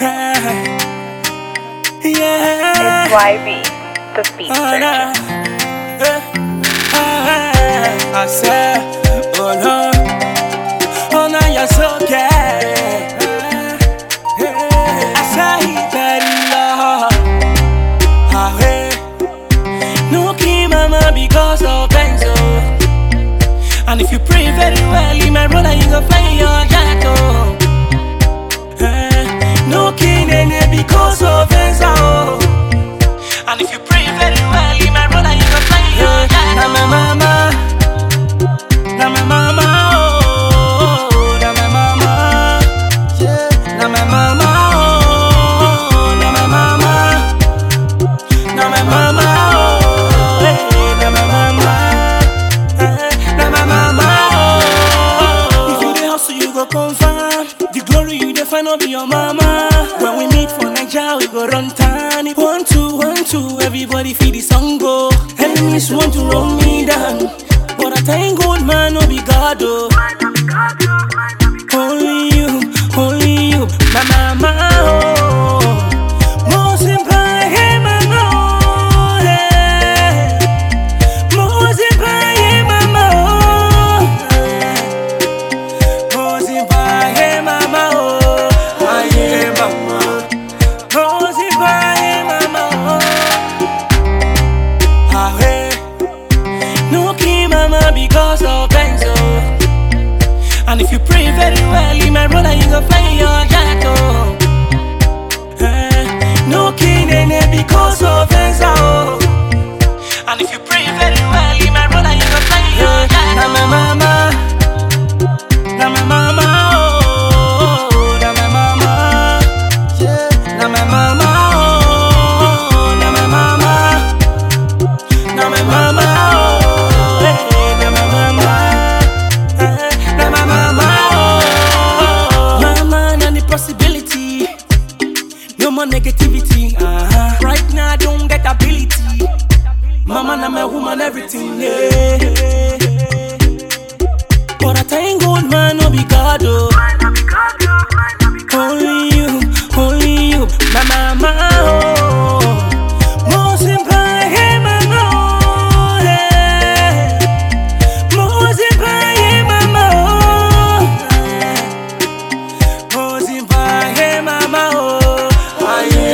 It's YB, the beat searcher. Eh, ah, ah. I said, oh no, oh no, you're so gay. I say, very low. Ah, hey. No keep mama because of Benzo. And if you pray very well, my brother, you go play your you pray very well, my brother, you go play your jack. Na my mama, na my mama, oh, na my mama, yeah, na my mama, oh, na my mama. Na my mama, oh, hey, na my mama, eh, na my mama, oh. If you dey hustle, you go confirm. The glory you dey find no be your mama. When we meet for Naija, we go run town. It One two, two, everybody feel the song go. Enemies want to run me down, but I thank God, man, no be God, oh. And if you pray very well, in my brother, you go play your jack. Negativity. Uh-huh. Right now, I don't get ability. Mama, na my woman, everything, yeah. But I thank God, man, no be God, oh.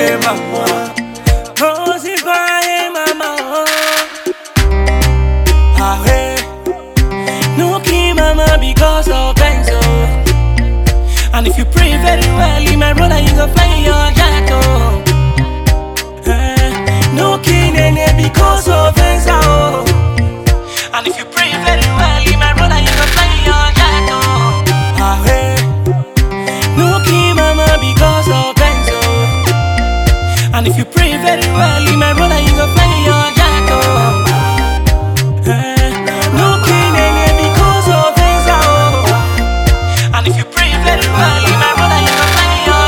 Yeah, mama. Mosimba, hey, mama, oh, ah, hey. No keep mama because of Benzo. And if you pray very well, my brother, you go play your jack. Oh. Eh, No king because of Benzo. And if you pray very well, And if you pray very well, my brother, you go play your jack. Oh. Eh, No king because of. And if you pray very my brother, you go play your.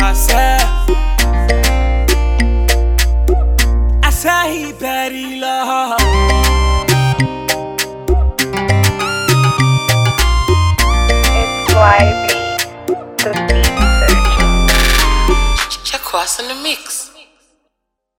I said, I he. It's what's in the mix.